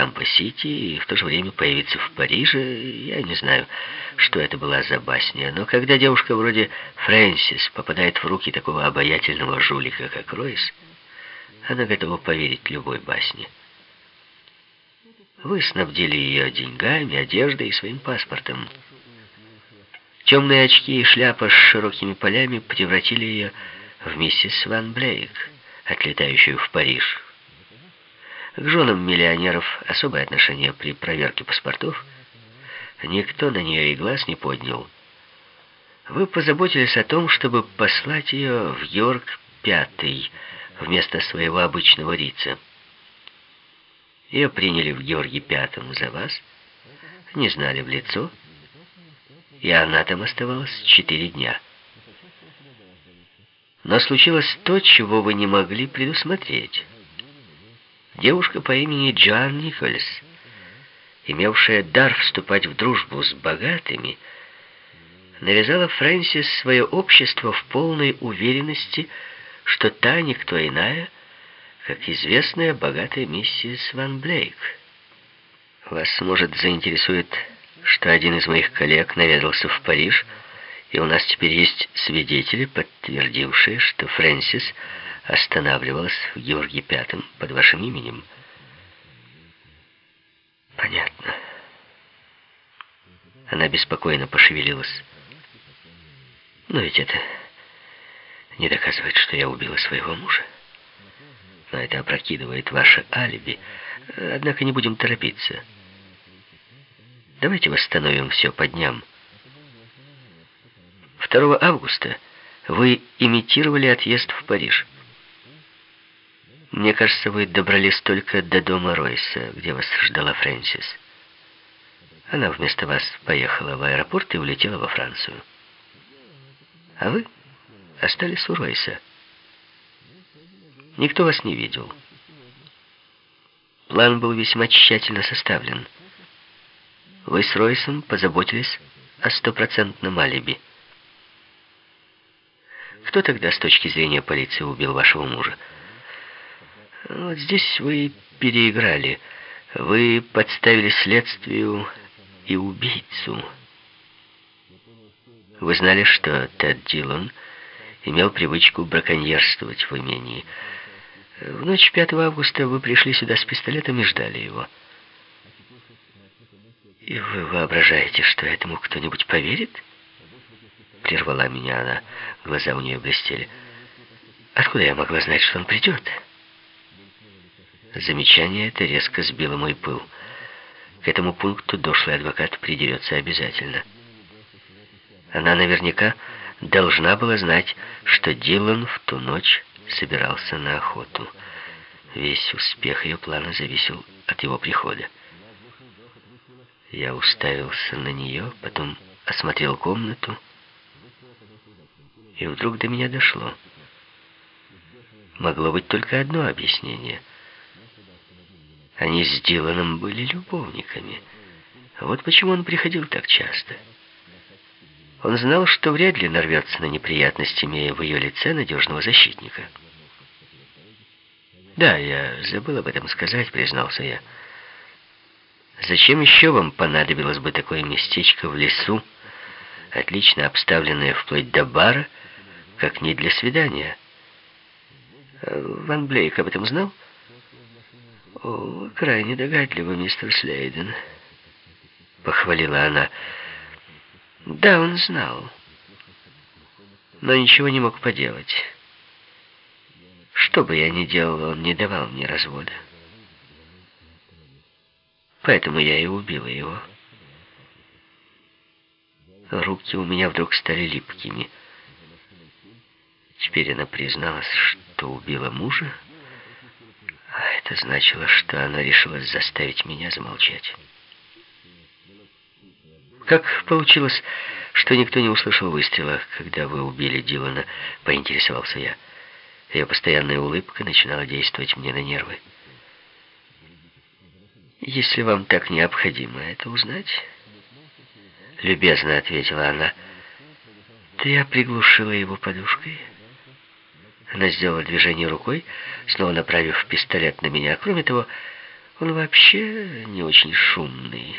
Тампа-Сити и в то же время появиться в Париже. Я не знаю, что это была за басня, но когда девушка вроде Фрэнсис попадает в руки такого обаятельного жулика, как Ройс, она готова поверить любой басне. Вы снабдили ее деньгами, одеждой и своим паспортом. Темные очки и шляпа с широкими полями превратили ее в миссис Ван Блейк, отлетающую в Париж. К женам миллионеров особое отношение при проверке паспортов. Никто на нее и глаз не поднял. Вы позаботились о том, чтобы послать ее в Йорк Пятый вместо своего обычного Рица. Ее приняли в Георгии Пятом за вас, не знали в лицо, и она там оставалась четыре дня. Но случилось то, чего вы не могли предусмотреть. Девушка по имени Джоан Никольс, имевшая дар вступать в дружбу с богатыми, навязала Фрэнсис свое общество в полной уверенности, что та никто иная — как известная богатая миссис Ван Блейк. Вас, может, заинтересует, что один из моих коллег наведался в Париж, и у нас теперь есть свидетели, подтвердившие, что Фрэнсис останавливалась в Георгии Пятом под вашим именем. Понятно. Она беспокойно пошевелилась. Но ведь это не доказывает, что я убила своего мужа но это опрокидывает ваше алиби. Однако не будем торопиться. Давайте восстановим все по дням. 2 августа вы имитировали отъезд в Париж. Мне кажется, вы добрались только до дома Ройса, где вас ждала Фрэнсис. Она вместо вас поехала в аэропорт и улетела во Францию. А вы остались у Ройса. Никто вас не видел. План был весьма тщательно составлен. Вы с Ройсом позаботились о стопроцентном алиби. Кто тогда с точки зрения полиции убил вашего мужа? Вот здесь вы переиграли. Вы подставили следствию и убийцу. Вы знали, что Тед Дилан имел привычку браконьерствовать в имении. В ночь 5 августа вы пришли сюда с пистолетом и ждали его. И вы воображаете, что этому кто-нибудь поверит? Прервала меня она. Глаза у нее блестели. Откуда я могла знать, что он придет? Замечание это резко сбило мой пыл. К этому пункту дошлый адвокат придерется обязательно. Она наверняка должна была знать, что Дилан в ту ночь собирался на охоту. Весь успех ее плана зависел от его прихода. Я уставился на нее, потом осмотрел комнату, и вдруг до меня дошло. Могло быть только одно объяснение. Они с Диланом были любовниками. Вот почему он приходил так часто. Он знал, что вряд ли нарвется на неприятности, имея в ее лице надежного защитника. «Да, я забыл об этом сказать», — признался я. «Зачем еще вам понадобилось бы такое местечко в лесу, отлично обставленное вплоть до бара, как не для свидания?» «Ван Блейк об этом знал?» «О, крайне догадливо, мистер Слейден», — похвалила она. Да, он знал. Но ничего не мог поделать. Что бы я ни делал, он не давал мне развода. Поэтому я и убила его. Руки у меня вдруг стали липкими. Теперь она призналась, что убила мужа, а это значило, что она решила заставить меня замолчать. Как получилось, что никто не услышал выстрела, когда вы убили Дилана, поинтересовался я. Ее постоянная улыбка начинала действовать мне на нервы. «Если вам так необходимо это узнать...» Любезно ответила она. «То я приглушила его подушкой». Она сделала движение рукой, снова направив пистолет на меня. Кроме того, Он вообще не очень шумный.